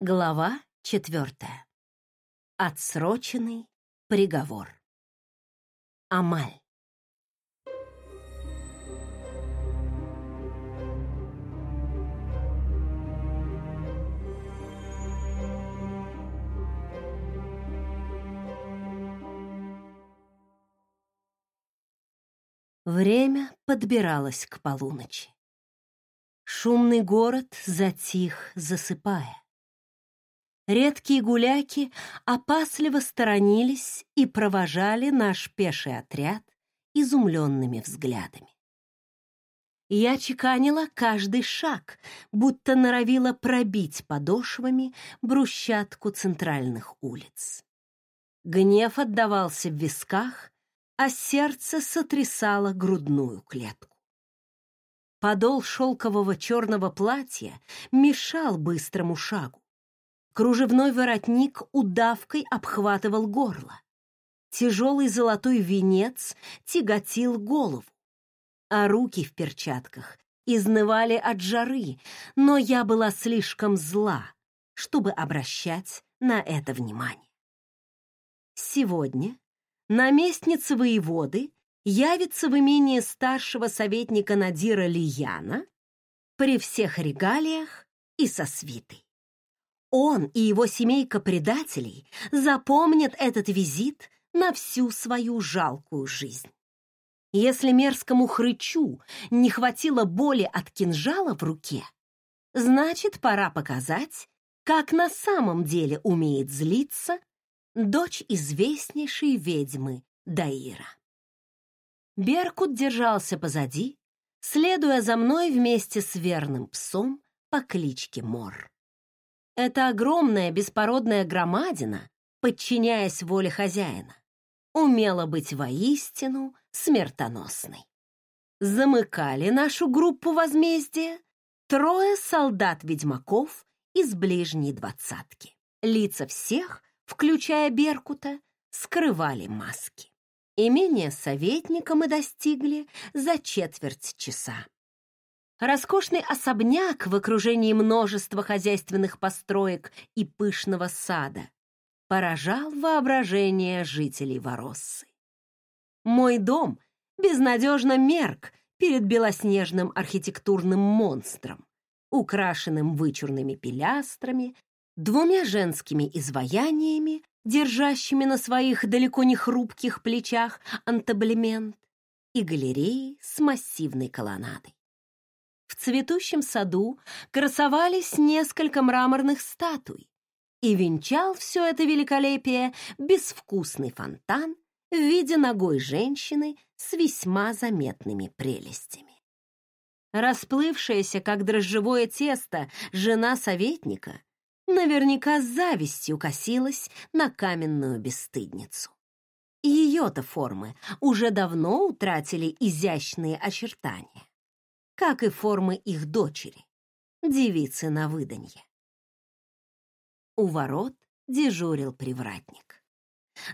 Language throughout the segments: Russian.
Глава четвертая. Отсроченный приговор. Амаль. Время подбиралось к полуночи. Шумный город затих, засыпая. Редкие гуляки опасливо сторонились и провожали наш пеший отряд изумленными взглядами. Я чеканила каждый шаг, будто норовила пробить подошвами брусчатку центральных улиц. Гнев отдавался в висках, а сердце сотрясало грудную клетку. Подол шелкового черного платья мешал быстрому шагу. Кружевной воротник удавкой обхватывал горло. Тяжелый золотой венец тяготил голову, а руки в перчатках изнывали от жары, но я была слишком зла, чтобы обращать на это внимание. Сегодня наместница воеводы явится в имение старшего советника Надира Лияна при всех регалиях и со свитой. Он и его семейка предателей запомнят этот визит на всю свою жалкую жизнь. Если мерзкому хрычу не хватило боли от кинжала в руке, значит, пора показать, как на самом деле умеет злиться дочь известнейшей ведьмы Даира. Беркут держался позади, следуя за мной вместе с верным псом по кличке Мор. Эта огромная беспородная громадина, подчиняясь воле хозяина, умела быть воистину смертоносной. Замыкали нашу группу возмездия трое солдат-ведьмаков из ближней двадцатки. Лица всех, включая Беркута, скрывали маски. Имение советника мы достигли за четверть часа. Роскошный особняк в окружении множества хозяйственных построек и пышного сада поражал воображение жителей Вороссы. Мой дом безнадежно мерк перед белоснежным архитектурным монстром, украшенным вычурными пилястрами, двумя женскими изваяниями, держащими на своих далеко не хрупких плечах антаблемент, и галереей с массивной колоннадой. В цветущем саду красовались несколько мраморных статуй, и венчал все это великолепие безвкусный фонтан в виде ногой женщины с весьма заметными прелестями. Расплывшаяся, как дрожжевое тесто, жена советника наверняка с завистью косилась на каменную бесстыдницу. Ее-то формы уже давно утратили изящные очертания как и формы их дочери, девицы на выданье. У ворот дежурил привратник.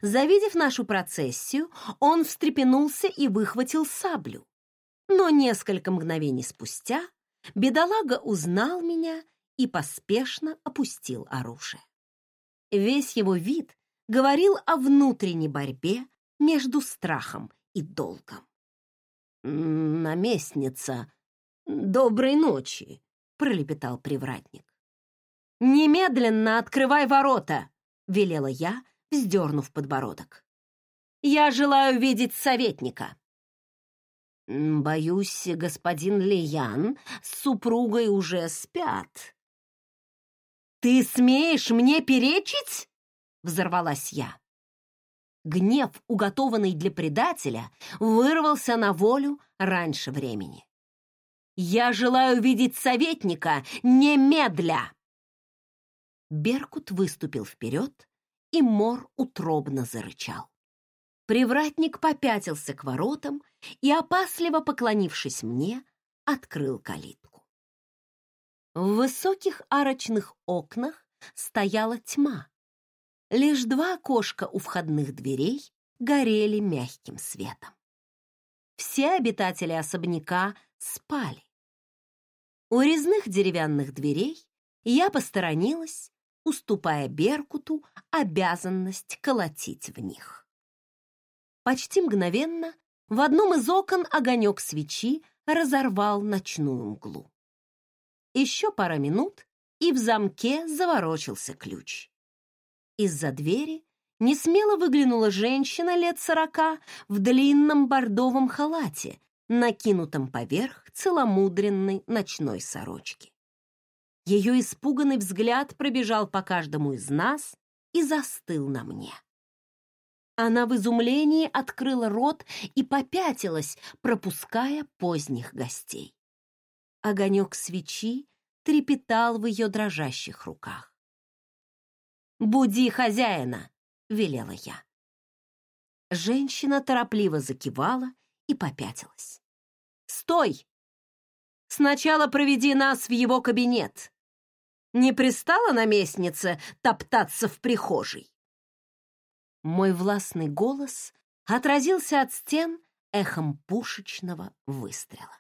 Завидев нашу процессию, он встрепенулся и выхватил саблю. Но несколько мгновений спустя бедолага узнал меня и поспешно опустил оружие. Весь его вид говорил о внутренней борьбе между страхом и долгом. «Наместница», «Доброй ночи!» — пролепетал привратник. «Немедленно открывай ворота!» — велела я, вздернув подбородок. «Я желаю видеть советника!» «Боюсь, господин Лиян с супругой уже спят». «Ты смеешь мне перечить?» — взорвалась я. Гнев, уготованный для предателя, вырвался на волю раньше времени. Я желаю видеть советника немедля!» Беркут выступил вперед, и Мор утробно зарычал. Привратник попятился к воротам и, опасливо поклонившись мне, открыл калитку. В высоких арочных окнах стояла тьма. Лишь два окошка у входных дверей горели мягким светом. Все обитатели особняка спали. У резных деревянных дверей я посторонилась уступая Беркуту обязанность колотить в них. Почти мгновенно в одном из окон огонек свечи разорвал ночную мглу. Еще пара минут, и в замке заворочился ключ. Из-за двери несмело выглянула женщина лет сорока в длинном бордовом халате, накинутом поверх целомудренной ночной сорочки. Ее испуганный взгляд пробежал по каждому из нас и застыл на мне. Она в изумлении открыла рот и попятилась, пропуская поздних гостей. Огонек свечи трепетал в ее дрожащих руках. «Буди хозяина!» — велела я. Женщина торопливо закивала и попятилась. «Стой! Сначала проведи нас в его кабинет. Не пристала наместница топтаться в прихожей?» Мой властный голос отразился от стен эхом пушечного выстрела.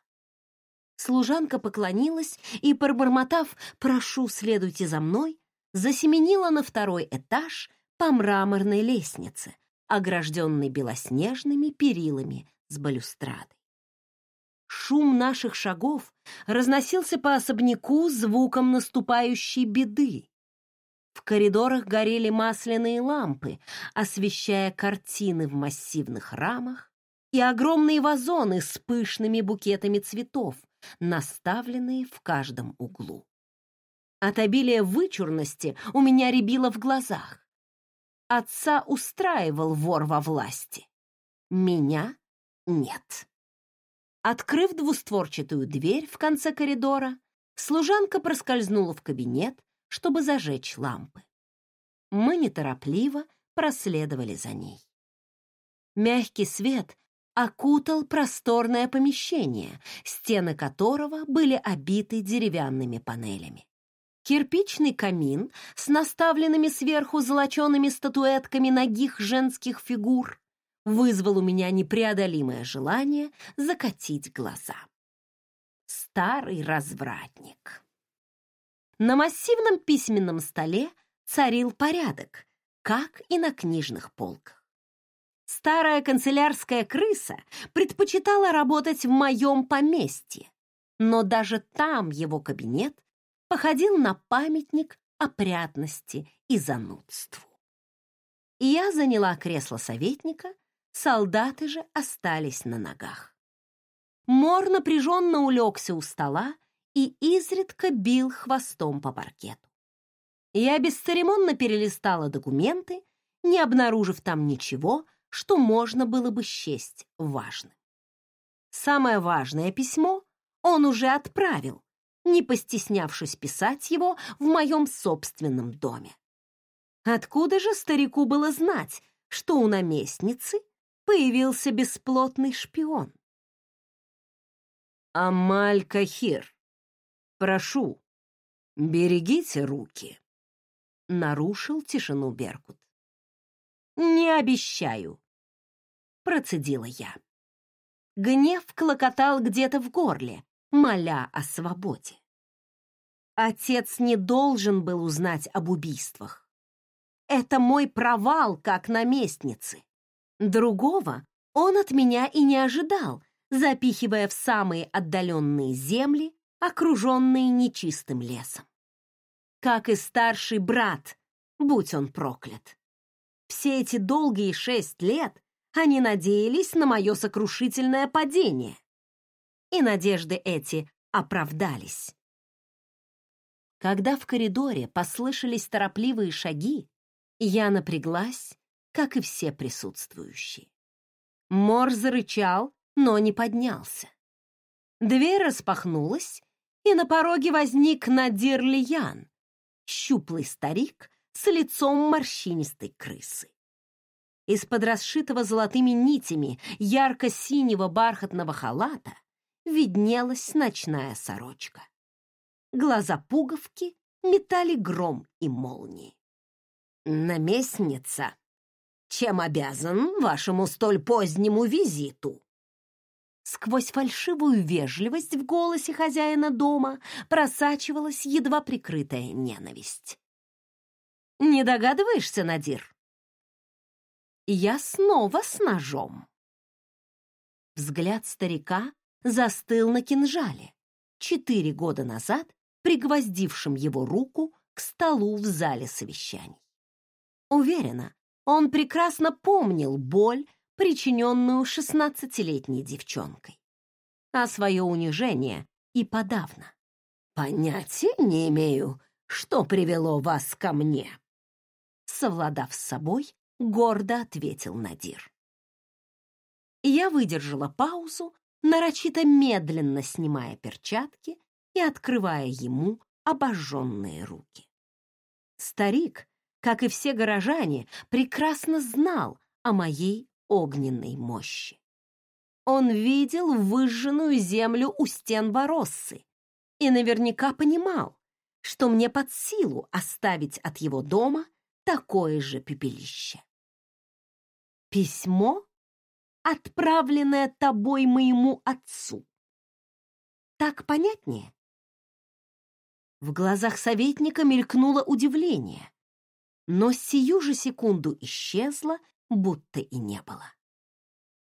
Служанка поклонилась и, пробормотав «прошу, следуйте за мной», засеменила на второй этаж по мраморной лестнице, огражденной белоснежными перилами с балюстрадой. Шум наших шагов разносился по особняку звуком наступающей беды. В коридорах горели масляные лампы, освещая картины в массивных рамах и огромные вазоны с пышными букетами цветов, наставленные в каждом углу. От обилия вычурности у меня рябило в глазах. Отца устраивал вор во власти. Меня нет. Открыв двустворчатую дверь в конце коридора, служанка проскользнула в кабинет, чтобы зажечь лампы. Мы неторопливо проследовали за ней. Мягкий свет окутал просторное помещение, стены которого были обиты деревянными панелями. Кирпичный камин с наставленными сверху золочеными статуэтками ногих женских фигур вызвал у меня непреодолимое желание закатить глаза. Старый развратник. На массивном письменном столе царил порядок, как и на книжных полках. Старая канцелярская крыса предпочитала работать в моем поместье, но даже там его кабинет походил на памятник опрятности и занудству. Я заняла кресло советника солдаты же остались на ногах. Мор напряженно улегся у стола и изредка бил хвостом по паркету. Я бесцеремонно перелистала документы, не обнаружив там ничего, что можно было бы счесть важным. Самое важное письмо он уже отправил, не постеснявшись писать его в моем собственном доме. Откуда же старику было знать, что у наместницы появился бесплотный шпион. «Амаль Кахир, прошу, берегите руки», — нарушил тишину Беркут. «Не обещаю», — процедила я. Гнев клокотал где-то в горле, моля о свободе. Отец не должен был узнать об убийствах. Это мой провал как наместницы. Другого он от меня и не ожидал, запихивая в самые отдаленные земли, окруженные нечистым лесом. Как и старший брат, будь он проклят. Все эти долгие шесть лет они надеялись на мое сокрушительное падение. И надежды эти оправдались. Когда в коридоре послышались торопливые шаги, я напряглась как и все присутствующие. Мор зарычал, но не поднялся. Дверь распахнулась, и на пороге возник Надир Лиян, щуплый старик с лицом морщинистой крысы. Из-под расшитого золотыми нитями ярко-синего бархатного халата виднелась ночная сорочка. Глаза пуговки метали гром и молнии. «Наместница!» Чем обязан вашему столь позднему визиту?» Сквозь фальшивую вежливость в голосе хозяина дома просачивалась едва прикрытая ненависть. Не догадываешься, Надир? Я снова с ножом. Взгляд старика застыл на кинжале, четыре года назад пригвоздившим его руку к столу в зале совещаний. Уверена, он прекрасно помнил боль, причиненную шестнадцатилетней девчонкой. А свое унижение и подавно. «Понятия не имею, что привело вас ко мне», совладав с собой, гордо ответил Надир. Я выдержала паузу, нарочито медленно снимая перчатки и открывая ему обожженные руки. Старик, как и все горожане, прекрасно знал о моей огненной мощи. Он видел выжженную землю у стен Бороссы и наверняка понимал, что мне под силу оставить от его дома такое же пепелище. Письмо, отправленное тобой моему отцу. Так понятнее? В глазах советника мелькнуло удивление, но сию же секунду исчезло, будто и не было.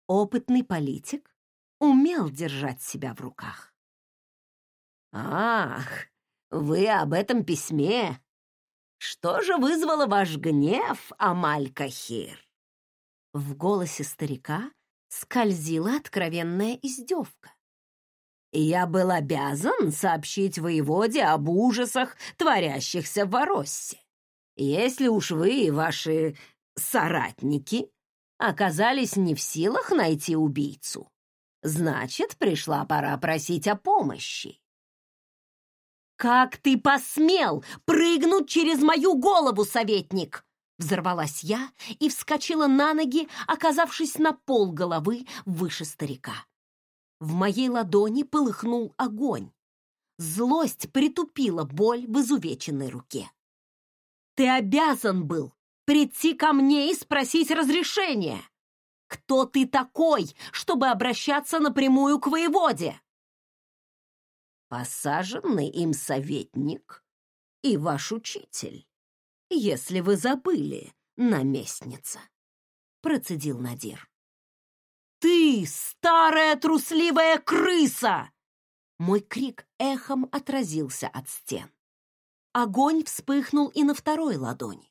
Опытный политик умел держать себя в руках. «Ах, вы об этом письме что же вызвало ваш гнев, Амаль-Кахир?» В голосе старика скользила откровенная издевка. «Я был обязан сообщить воеводе об ужасах, творящихся в Вороссе. Если уж вы и ваши соратники оказались не в силах найти убийцу, значит, пришла пора просить о помощи. «Как ты посмел прыгнуть через мою голову, советник?» Взорвалась я и вскочила на ноги, оказавшись на пол головы выше старика. В моей ладони полыхнул огонь. Злость притупила боль в изувеченной руке. «Ты обязан был прийти ко мне и спросить разрешения. Кто ты такой, чтобы обращаться напрямую к воеводе?» посаженный им советник и ваш учитель, если вы забыли, наместница, процедил Надир. Ты старая трусливая крыса! Мой крик эхом отразился от стен. Огонь вспыхнул и на второй ладони.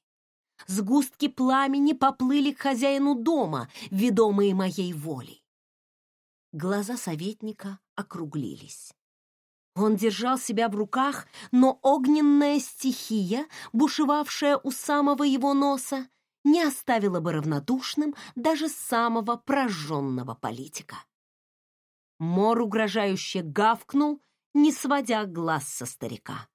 Сгустки пламени поплыли к хозяину дома, ведомые моей волей. Глаза советника округлились. Он держал себя в руках, но огненная стихия, бушевавшая у самого его носа, не оставила бы равнодушным даже самого прожженного политика. Мор угрожающе гавкнул, не сводя глаз со старика.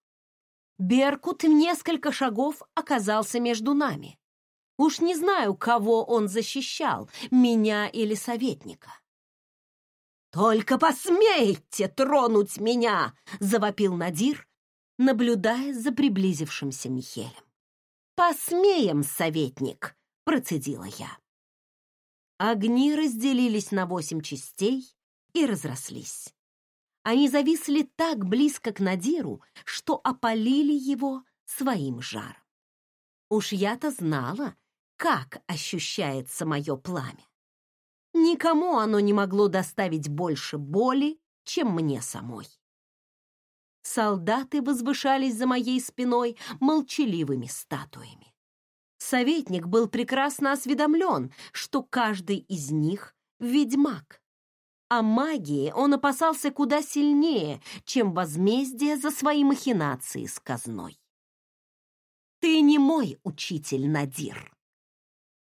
Беркут в несколько шагов оказался между нами. Уж не знаю, кого он защищал, меня или советника. «Только посмейте тронуть меня!» — завопил Надир, наблюдая за приблизившимся Михелем. «Посмеем, советник!» — процедила я. Огни разделились на восемь частей и разрослись. Они зависли так близко к Надиру, что опалили его своим жаром. Уж я-то знала, как ощущается мое пламя. Никому оно не могло доставить больше боли, чем мне самой. Солдаты возвышались за моей спиной молчаливыми статуями. Советник был прекрасно осведомлен, что каждый из них — ведьмак. А магии он опасался куда сильнее, чем возмездие за свои махинации с казной. «Ты не мой учитель, Надир.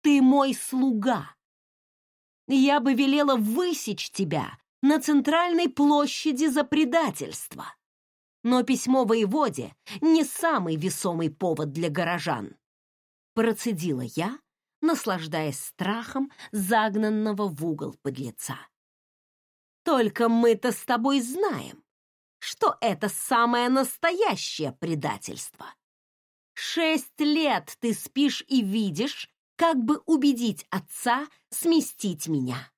Ты мой слуга, я бы велела высечь тебя на центральной площади за предательство. Но письмо воеводе не самый весомый повод для горожан. Процедила я, наслаждаясь страхом загнанного в угол подлеца. Только мы-то с тобой знаем, что это самое настоящее предательство. Шесть лет ты спишь и видишь, как бы убедить отца сместить меня.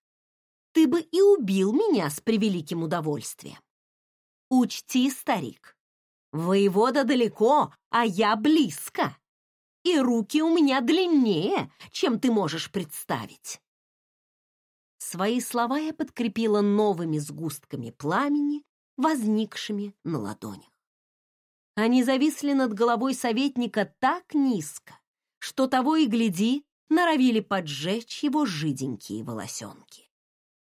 Ты бы и убил меня с превеликим удовольствием. Учти, старик, воевода далеко, а я близко. и руки у меня длиннее, чем ты можешь представить. Свои слова я подкрепила новыми сгустками пламени, возникшими на ладонях. Они зависли над головой советника так низко, что того и гляди, норовили поджечь его жиденькие волосенки.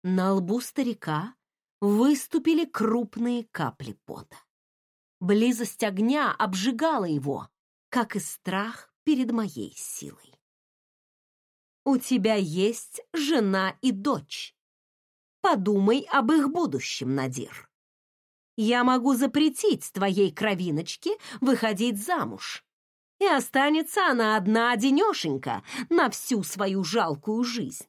На лбу старика выступили крупные капли пота. Близость огня обжигала его, как и страх перед моей силой. У тебя есть жена и дочь. Подумай об их будущем, Надир. Я могу запретить твоей кровиночке выходить замуж, и останется она одна одинешенька на всю свою жалкую жизнь.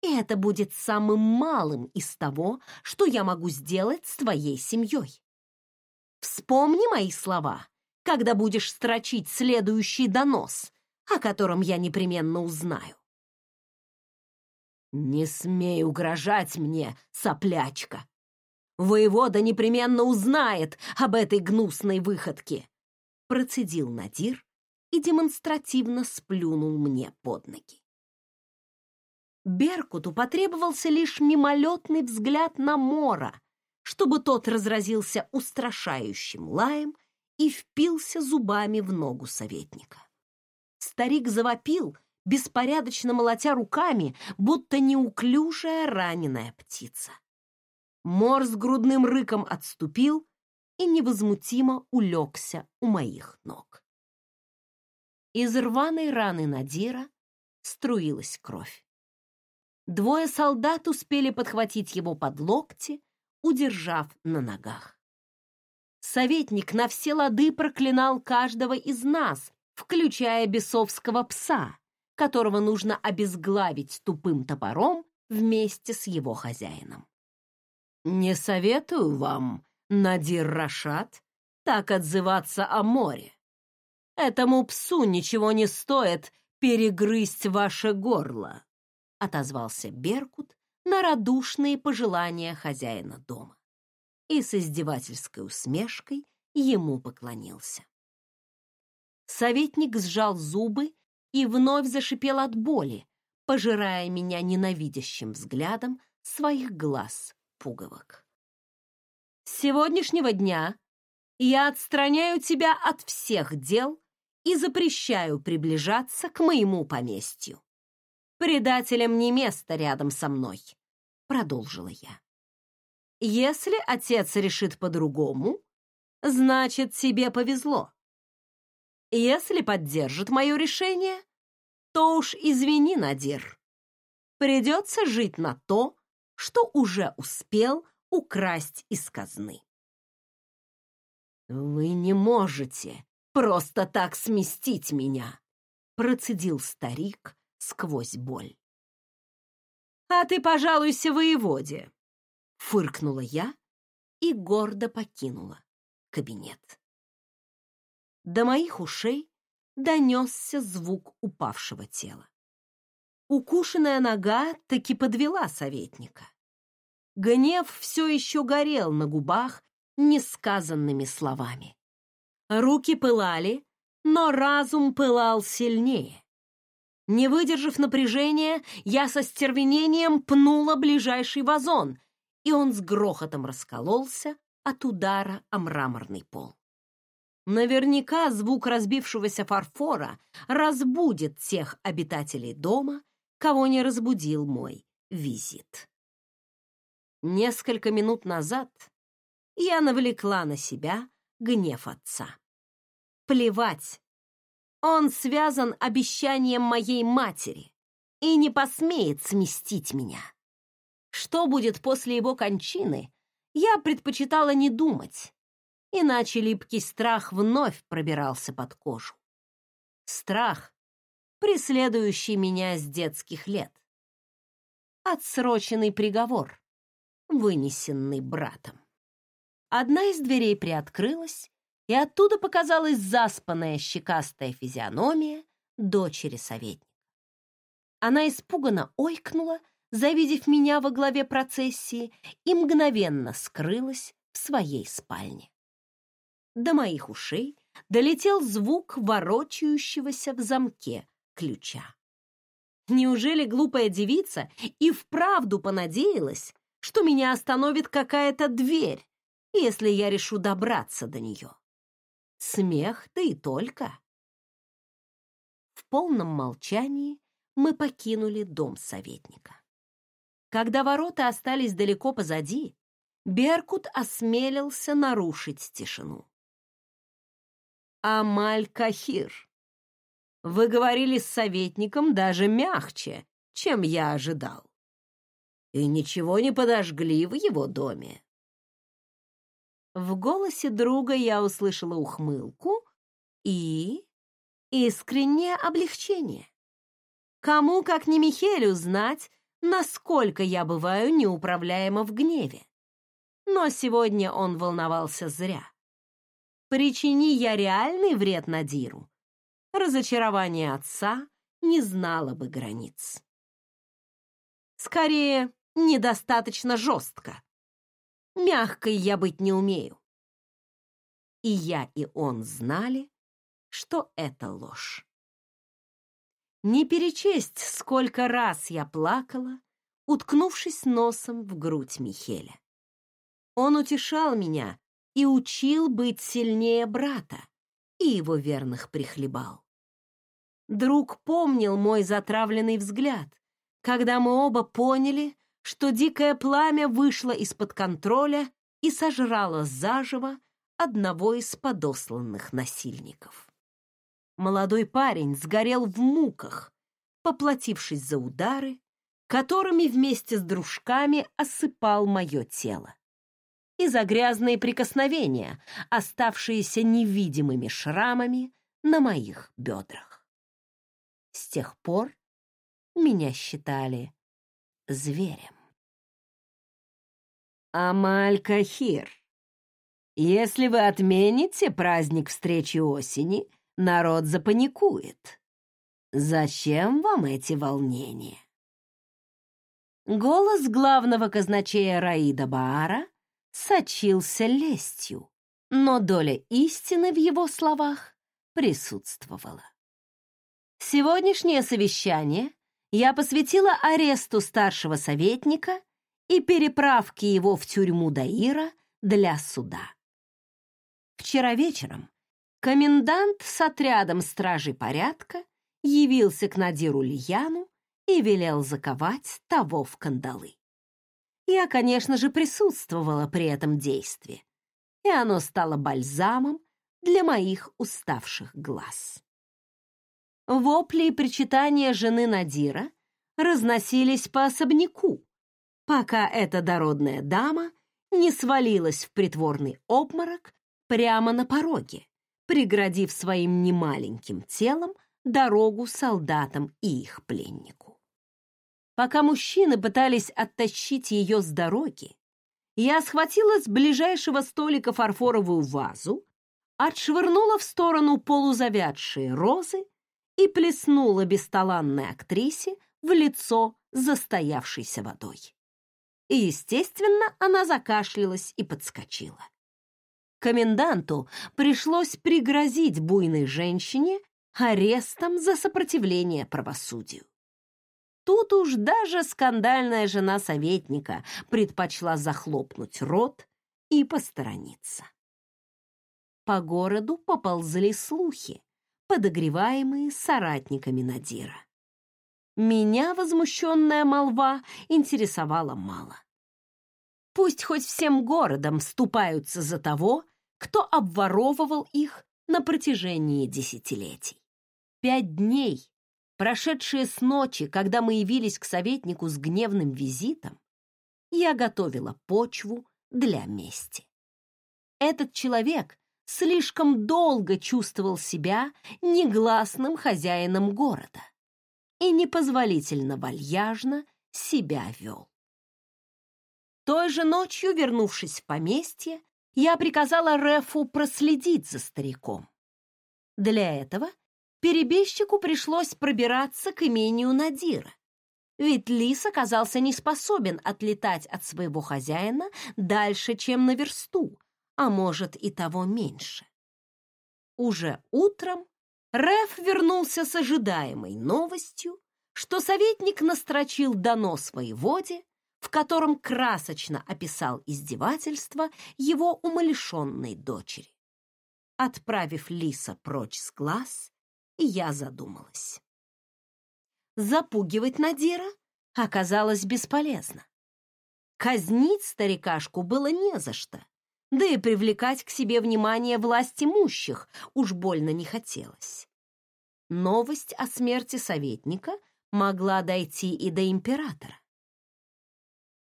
И это будет самым малым из того, что я могу сделать с твоей семьей. Вспомни мои слова, когда будешь строчить следующий донос, о котором я непременно узнаю. «Не смей угрожать мне, соплячка! Воевода непременно узнает об этой гнусной выходке!» Процедил Надир и демонстративно сплюнул мне под ноги. Беркуту потребовался лишь мимолетный взгляд на Мора, чтобы тот разразился устрашающим лаем и впился зубами в ногу советника. Старик завопил, беспорядочно молотя руками, будто неуклюжая раненая птица. Мор с грудным рыком отступил и невозмутимо улегся у моих ног. Из рваной раны Надира струилась кровь. Двое солдат успели подхватить его под локти, удержав на ногах. Советник на все лады проклинал каждого из нас, включая бесовского пса, которого нужно обезглавить тупым топором вместе с его хозяином. «Не советую вам, Надир Рашат, так отзываться о море. Этому псу ничего не стоит перегрызть ваше горло», отозвался Беркут на радушные пожелания хозяина дома и с издевательской усмешкой ему поклонился. Советник сжал зубы и вновь зашипел от боли, пожирая меня ненавидящим взглядом своих глаз пуговок. «С сегодняшнего дня я отстраняю тебя от всех дел и запрещаю приближаться к моему поместью. Предателям не место рядом со мной», — продолжила я. «Если отец решит по-другому, значит, тебе повезло. Если поддержит мое решение, то уж извини, Надир. Придется жить на то, что уже успел украсть из казны. «Вы не можете просто так сместить меня», процедил старик сквозь боль. «А ты пожалуйся воеводе», — фыркнула я и гордо покинула кабинет. До моих ушей донесся звук упавшего тела. Укушенная нога таки подвела советника. Гнев все еще горел на губах несказанными словами. Руки пылали, но разум пылал сильнее. Не выдержав напряжения, я со стервенением пнула ближайший вазон, и он с грохотом раскололся от удара о мраморный пол. Наверняка звук разбившегося фарфора разбудит тех обитателей дома, кого не разбудил мой визит. Несколько минут назад я навлекла на себя гнев отца. Плевать, он связан обещанием моей матери и не посмеет сместить меня. Что будет после его кончины, я предпочитала не думать, иначе липкий страх вновь пробирался под кожу. Страх, преследующий меня с детских лет. Отсроченный приговор, вынесенный братом. Одна из дверей приоткрылась, и оттуда показалась заспанная щекастая физиономия дочери советника. Она испуганно ойкнула, завидев меня во главе процессии, и мгновенно скрылась в своей спальне. До моих ушей долетел звук ворочающегося в замке ключа. Неужели глупая девица и вправду понадеялась, что меня остановит какая-то дверь, если я решу добраться до нее? Смех, да и только. В полном молчании мы покинули дом советника. Когда ворота остались далеко позади, Беркут осмелился нарушить тишину. «Амаль-Кахир, вы говорили с советником даже мягче, чем я ожидал. И ничего не подожгли в его доме». В голосе друга я услышала ухмылку и искреннее облегчение. Кому, как не Михелю, знать, насколько я бываю неуправляема в гневе. Но сегодня он волновался зря. Причини я реальный вред Надиру, разочарование отца не знало бы границ. Скорее, недостаточно жестко. Мягкой я быть не умею. И я, и он знали, что это ложь. Не перечесть, сколько раз я плакала, уткнувшись носом в грудь Михеля. Он утешал меня и учил быть сильнее брата, и его верных прихлебал. Друг помнил мой затравленный взгляд, когда мы оба поняли, что дикое пламя вышло из-под контроля и сожрало заживо одного из подосланных насильников. Молодой парень сгорел в муках, поплатившись за удары, которыми вместе с дружками осыпал мое тело и за грязные прикосновения, оставшиеся невидимыми шрамами на моих бедрах. С тех пор меня считали зверем. Амаль-Кахир, если вы отмените праздник встречи осени, народ запаникует. Зачем вам эти волнения? Голос главного казначея Раида Баара сочился лестью, но доля истины в его словах присутствовала. Сегодняшнее совещание я посвятила аресту старшего советника и переправке его в тюрьму Даира для суда. Вчера вечером комендант с отрядом стражей порядка явился к Надиру Лияну и велел заковать того в кандалы. Я, конечно же, присутствовала при этом действии, и оно стало бальзамом для моих уставших глаз. Вопли и причитания жены Надира разносились по особняку, пока эта дородная дама не свалилась в притворный обморок прямо на пороге, преградив своим немаленьким телом дорогу солдатам и их пленнику. Пока мужчины пытались оттащить ее с дороги, я схватила с ближайшего столика фарфоровую вазу, отшвырнула в сторону полузавядшие розы и плеснула бесталанной актрисе в лицо застоявшейся водой. И, естественно, она закашлялась и подскочила. Коменданту пришлось пригрозить буйной женщине арестом за сопротивление правосудию. Тут уж даже скандальная жена советника предпочла захлопнуть рот и посторониться. По городу поползли слухи, подогреваемые соратниками Надира. Меня возмущенная молва интересовала мало. Пусть хоть всем городом вступаются за того, кто обворовывал их на протяжении десятилетий. Пять дней прошедшие с ночи, когда мы явились к советнику с гневным визитом, я готовила почву для мести. Этот человек слишком долго чувствовал себя негласным хозяином города и непозволительно вальяжно себя вел. Той же ночью, вернувшись в поместье, я приказала Рефу проследить за стариком. Для этого перебежчику пришлось пробираться к имению Надира. Ведь лис оказался не способен отлетать от своего хозяина дальше, чем на версту, а может и того меньше. Уже утром Реф вернулся с ожидаемой новостью, что советник настрочил донос воеводе, в котором красочно описал издевательство его умалишенной дочери. Отправив Лиса прочь с глаз, я задумалась. Запугивать Надира оказалось бесполезно. Казнить старикашку было не за что, да и привлекать к себе внимание власть имущих уж больно не хотелось. Новость о смерти советника могла дойти и до императора.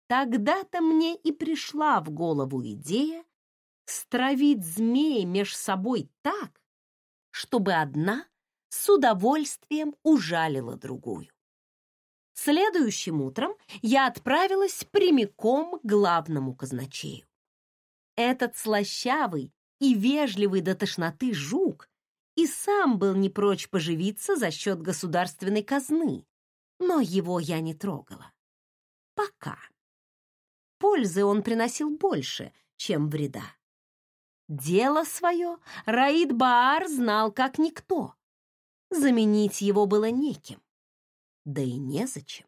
Тогда-то мне и пришла в голову идея стравить змеи меж собой так, чтобы одна с удовольствием ужалила другую. Следующим утром я отправилась прямиком к главному казначею. Этот слащавый и вежливый до тошноты жук и сам был не прочь поживиться за счет государственной казны, но его я не трогала. Пока. Пользы он приносил больше, чем вреда. Дело свое Раид Баар знал как никто. Заменить его было неким, да и незачем.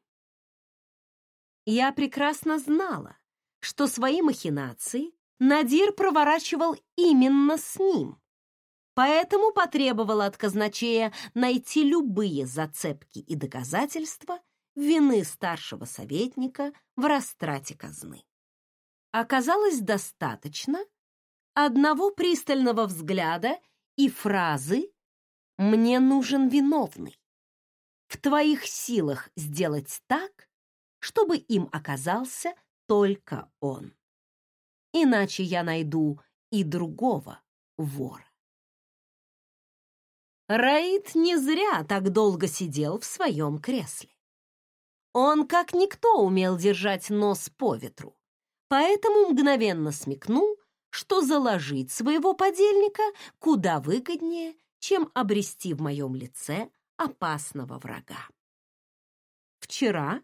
Я прекрасно знала, что свои махинации Надир проворачивал именно с ним, поэтому потребовала от казначея найти любые зацепки и доказательства вины старшего советника в растрате казны. Оказалось достаточно одного пристального взгляда и фразы «Мне нужен виновный». В твоих силах сделать так, чтобы им оказался только он иначе я найду и другого вора. Раид не зря так долго сидел в своем кресле. Он, как никто, умел держать нос по ветру, поэтому мгновенно смекнул, что заложить своего подельника куда выгоднее, чем обрести в моем лице опасного врага. Вчера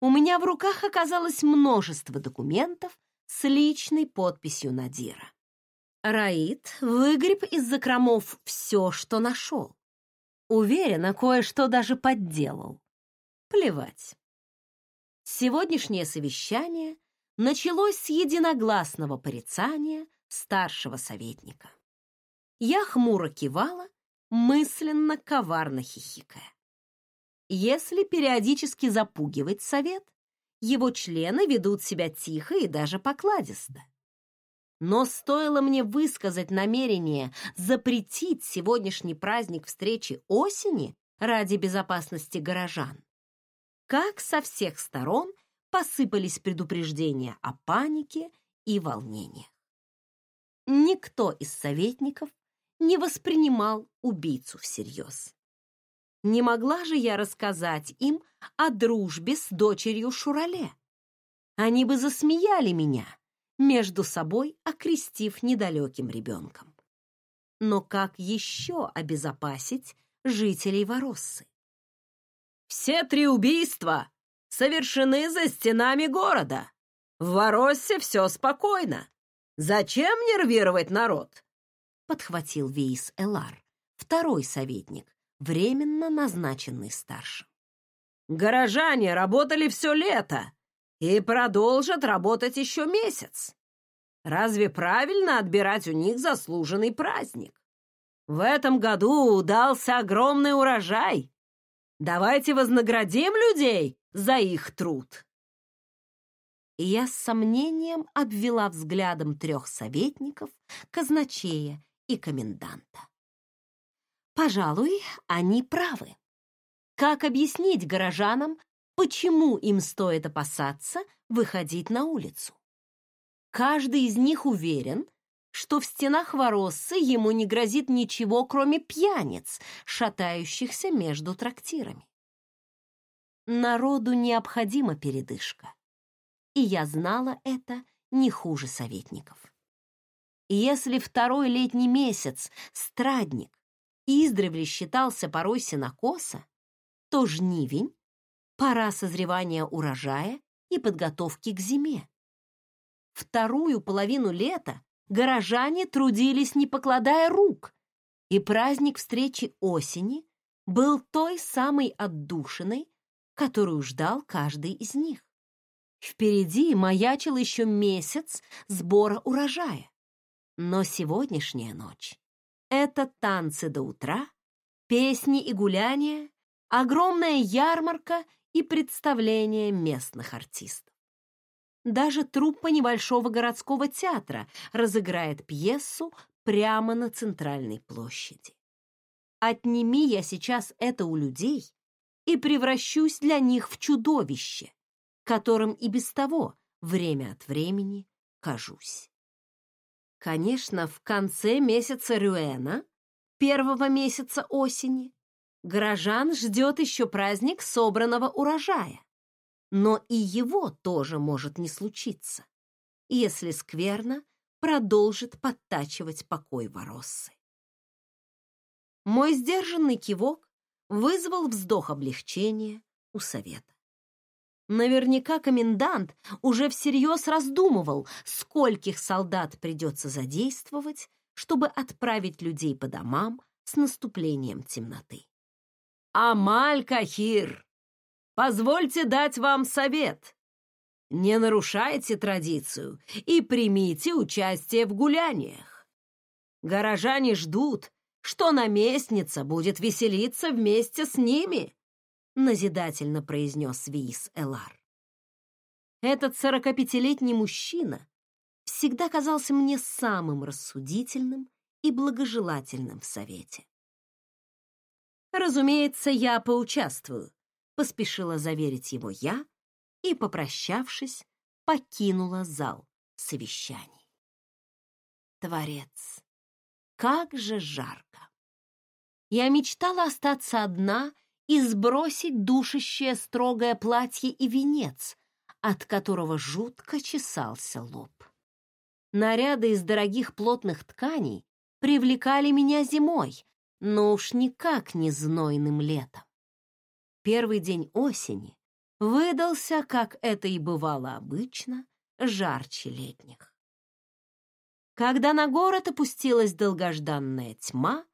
у меня в руках оказалось множество документов, с личной подписью Надира. Раид выгреб из закромов все, что нашел. Уверена, кое-что даже подделал. Плевать. Сегодняшнее совещание началось с единогласного порицания старшего советника. Я хмуро кивала, мысленно коварно хихикая. Если периодически запугивать совет, его члены ведут себя тихо и даже покладисто. Но стоило мне высказать намерение запретить сегодняшний праздник встречи осени ради безопасности горожан, как со всех сторон посыпались предупреждения о панике и волнениях. Никто из советников не воспринимал убийцу всерьез. Не могла же я рассказать им о дружбе с дочерью Шурале. Они бы засмеяли меня, между собой окрестив недалеким ребенком. Но как еще обезопасить жителей Вороссы? Все три убийства совершены за стенами города. В Вороссе все спокойно. Зачем нервировать народ? Подхватил Вейс Элар, второй советник, временно назначенный старшим. Горожане работали все лето и продолжат работать еще месяц. Разве правильно отбирать у них заслуженный праздник? В этом году удался огромный урожай. Давайте вознаградим людей за их труд. Я с сомнением обвела взглядом трех советников, казначея и коменданта. Пожалуй, они правы. Как объяснить горожанам, почему им стоит опасаться выходить на улицу? Каждый из них уверен, что в стенах Вороссы ему не грозит ничего, кроме пьяниц, шатающихся между трактирами. Народу необходима передышка, и я знала это не хуже советников. Если второй летний месяц страдник издревле считался порой сенокоса, то жнивень — пора созревания урожая и подготовки к зиме. Вторую половину лета горожане трудились, не покладая рук, И праздник встречи осени был той самой отдушиной, которую ждал каждый из них. Впереди маячил еще месяц сбора урожая. Но сегодняшняя ночь — это танцы до утра, песни и гуляния, огромная ярмарка и представление местных артистов. Даже труппа небольшого городского театра разыграет пьесу прямо на центральной площади. Отними я сейчас это у людей и превращусь для них в чудовище, которым и без того время от времени кажусь. Конечно, в конце месяца Рюэна, первого месяца осени, горожан ждет еще праздник собранного урожая. Но и его тоже может не случиться, если скверно продолжит подтачивать покой Вороссы. Мой сдержанный кивок вызвал вздох облегчения у совета. Наверняка комендант уже всерьез раздумывал, скольких солдат придется задействовать, чтобы отправить людей по домам с наступлением темноты. «Амаль Кахир, позвольте дать вам совет. Не нарушайте традицию и примите участие в гуляниях. Горожане ждут, что наместница будет веселиться вместе с ними назидательно произнес Виис Элар. Этот сорокапятилетний мужчина всегда казался мне самым рассудительным и благожелательным в совете. Разумеется, я поучаствую, поспешила заверить его я и, попрощавшись, покинула зал совещаний. Творец, как же жарко! Я мечтала остаться одна и сбросить душащее строгое платье и венец, от которого жутко чесался лоб. Наряды из дорогих плотных тканей привлекали меня зимой, но уж никак не знойным летом. Первый день осени выдался, как это и бывало обычно, жарче летних. Когда на город опустилась долгожданная тьма,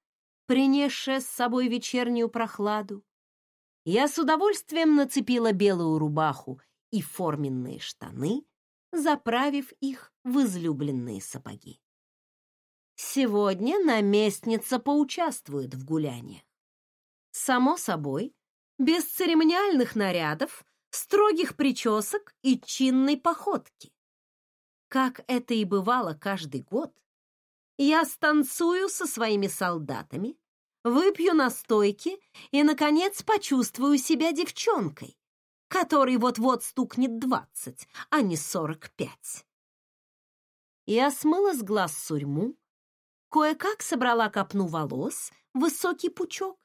принесшая с собой вечернюю прохладу, я с удовольствием нацепила белую рубаху и форменные штаны, заправив их в излюбленные сапоги. Сегодня наместница поучаствует в гуляниях. Само собой, без церемониальных нарядов, строгих причесок и чинной походки. Как это и бывало каждый год, я станцую со своими солдатами, выпью настойки и, наконец, почувствую себя девчонкой, которой вот-вот стукнет двадцать, а не сорок пять. Я смыла с глаз сурьму, кое-как собрала копну волос, высокий пучок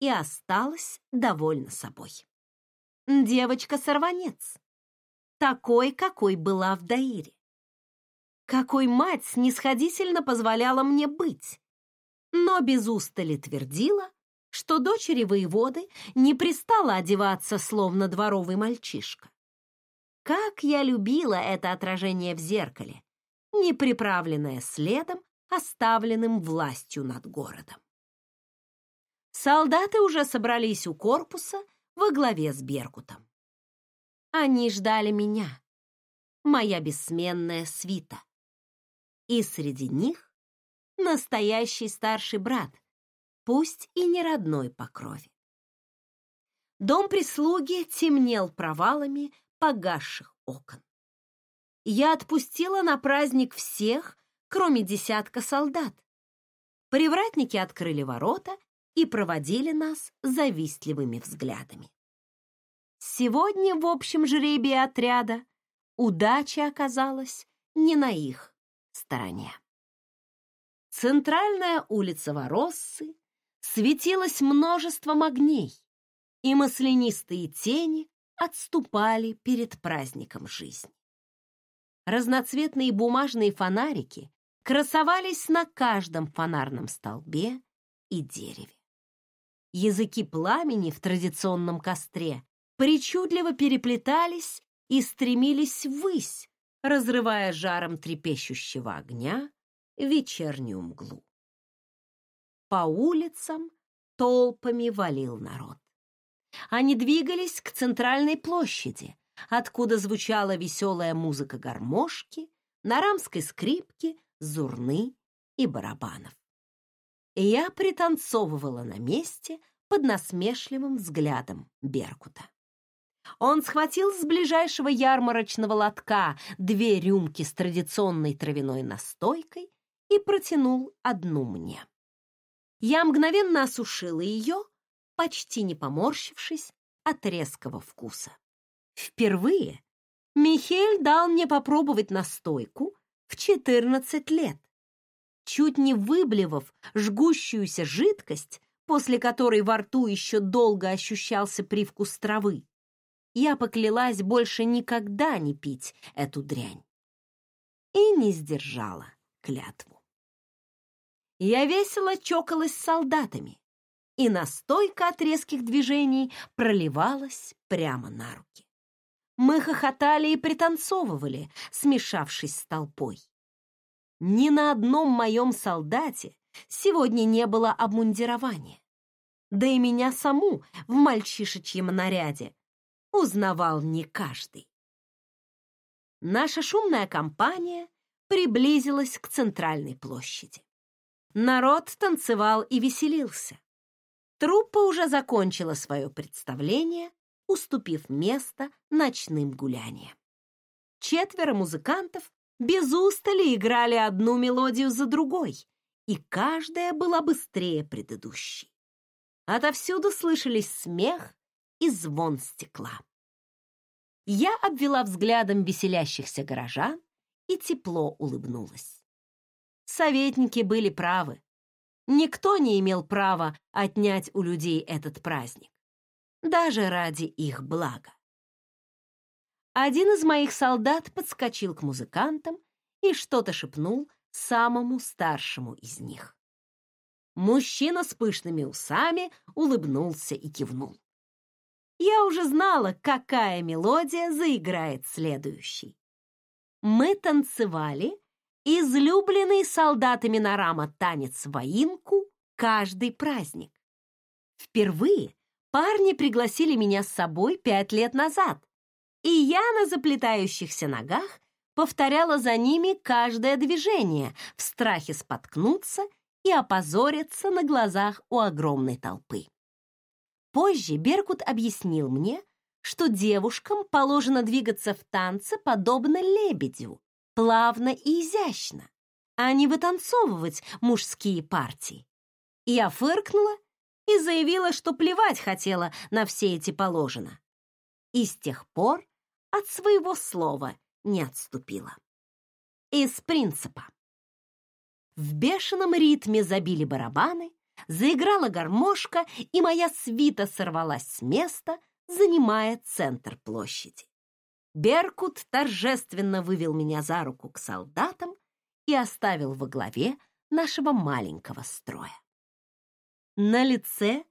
и осталась довольна собой. Девочка-сорванец, такой, какой была в Даире. Какой мать снисходительно позволяла мне быть, но без устали твердила, что дочери воеводы не пристала одеваться, словно дворовый мальчишка. Как я любила это отражение в зеркале, не приправленное следом, оставленным властью над городом. Солдаты уже собрались у корпуса во главе с Беркутом. Они ждали меня, моя бессменная свита. И среди них настоящий старший брат, пусть и не родной по крови. Дом прислуги темнел провалами погасших окон. Я отпустила на праздник всех, кроме десятка солдат. Привратники открыли ворота и проводили нас завистливыми взглядами. Сегодня в общем жребии отряда удача оказалась не на их стороне. Центральная улица Вороссы светилась множеством огней, и маслянистые тени отступали перед праздником жизни. Разноцветные бумажные фонарики красовались на каждом фонарном столбе и дереве. Языки пламени в традиционном костре причудливо переплетались и стремились ввысь, разрывая жаром трепещущего огня вечернюю мглу. По улицам толпами валил народ. Они двигались к центральной площади, откуда звучала веселая музыка гармошки, нарамской скрипки, зурны и барабанов. Я пританцовывала на месте под насмешливым взглядом Беркута. Он схватил с ближайшего ярмарочного лотка две рюмки с традиционной травяной настойкой и протянул одну мне. Я мгновенно осушила ее, почти не поморщившись от резкого вкуса. Впервые Михель дал мне попробовать настойку в 14 лет, чуть не выблевав жгущуюся жидкость, после которой во рту еще долго ощущался привкус травы. Я поклялась больше никогда не пить эту дрянь. И не сдержала клятву. Я весело чокалась с солдатами, и настойка от резких движений проливалась прямо на руки. Мы хохотали и пританцовывали, смешавшись с толпой. Ни на одном моем солдате сегодня не было обмундирования. Да и меня саму в мальчишечьем наряде узнавал не каждый. Наша шумная компания приблизилась к центральной площади. Народ танцевал и веселился. Труппа уже закончила свое представление, уступив место ночным гуляниям. Четверо музыкантов без устали играли одну мелодию за другой, и каждая была быстрее предыдущей. Отовсюду слышались смех и звон стекла. Я обвела взглядом веселящихся горожан и тепло улыбнулась. Советники были правы. Никто не имел права отнять у людей этот праздник, даже ради их блага. Один из моих солдат подскочил к музыкантам и что-то шепнул самому старшему из них. Мужчина с пышными усами улыбнулся и кивнул. Я уже знала, какая мелодия заиграет следующей. Мы танцевали излюбленный солдатами Нарама танец воинку каждый праздник. Впервые парни пригласили меня с собой пять лет назад, и я на заплетающихся ногах повторяла за ними каждое движение в страхе споткнуться и опозориться на глазах у огромной толпы. Позже Беркут объяснил мне, что девушкам положено двигаться в танце подобно лебедю, плавно и изящно, а не вытанцовывать мужские партии. Я фыркнула и заявила, что плевать хотела на все эти положено. И с тех пор от своего слова не отступила. Из принципа. В бешеном ритме забили барабаны, заиграла гармошка, и моя свита сорвалась с места, занимая центр площади. Беркут торжественно вывел меня за руку к солдатам и оставил во главе нашего маленького строя. На лице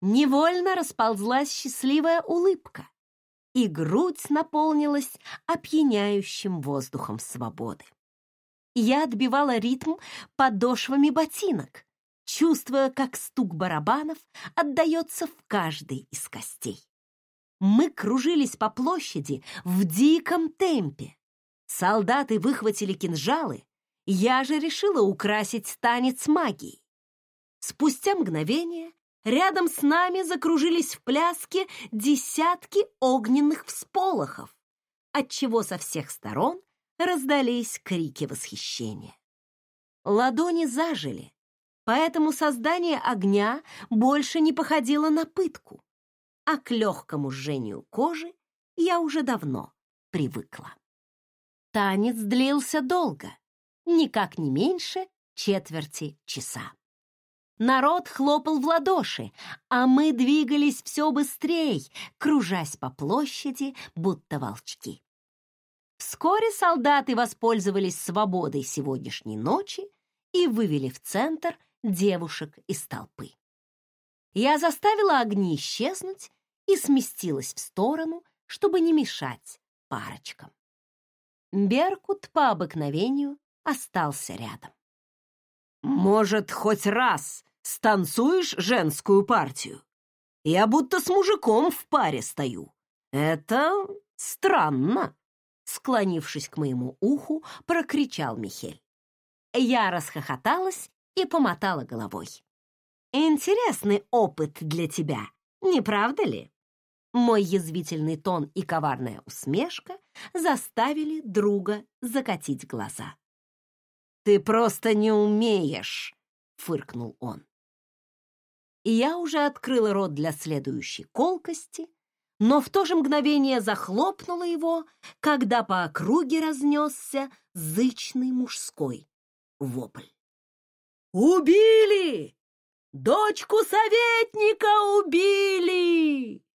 невольно расползлась счастливая улыбка, и грудь наполнилась опьяняющим воздухом свободы. Я отбивала ритм подошвами ботинок, чувствуя, как стук барабанов отдается в каждой из костей. Мы кружились по площади в диком темпе. Солдаты выхватили кинжалы, я же решила украсить танец магией. Спустя мгновение рядом с нами закружились в пляске десятки огненных всполохов, отчего со всех сторон раздались крики восхищения. Ладони зажили, поэтому создание огня больше не походило на пытку а к легкому жжению кожи я уже давно привыкла. Танец длился долго, никак не меньше четверти часа. Народ хлопал в ладоши, а мы двигались все быстрее, кружась по площади, будто волчки. Вскоре солдаты воспользовались свободой сегодняшней ночи и вывели в центр девушек из толпы. Я заставила огни исчезнуть и сместилась в сторону, чтобы не мешать парочкам. Беркут по обыкновению остался рядом. «Может, хоть раз станцуешь женскую партию. Я будто с мужиком в паре стою. Это странно!» Склонившись к моему уху, прокричал Михель. Я расхохоталась и помотала головой. «Интересный опыт для тебя, не правда ли?» Мой язвительный тон и коварная усмешка заставили друга закатить глаза. «Ты просто не умеешь!» — фыркнул он. И я уже открыла рот для следующей колкости, но в то же мгновение захлопнула его, когда по округе разнесся зычный мужской вопль. «Убили! Дочку советника убили!»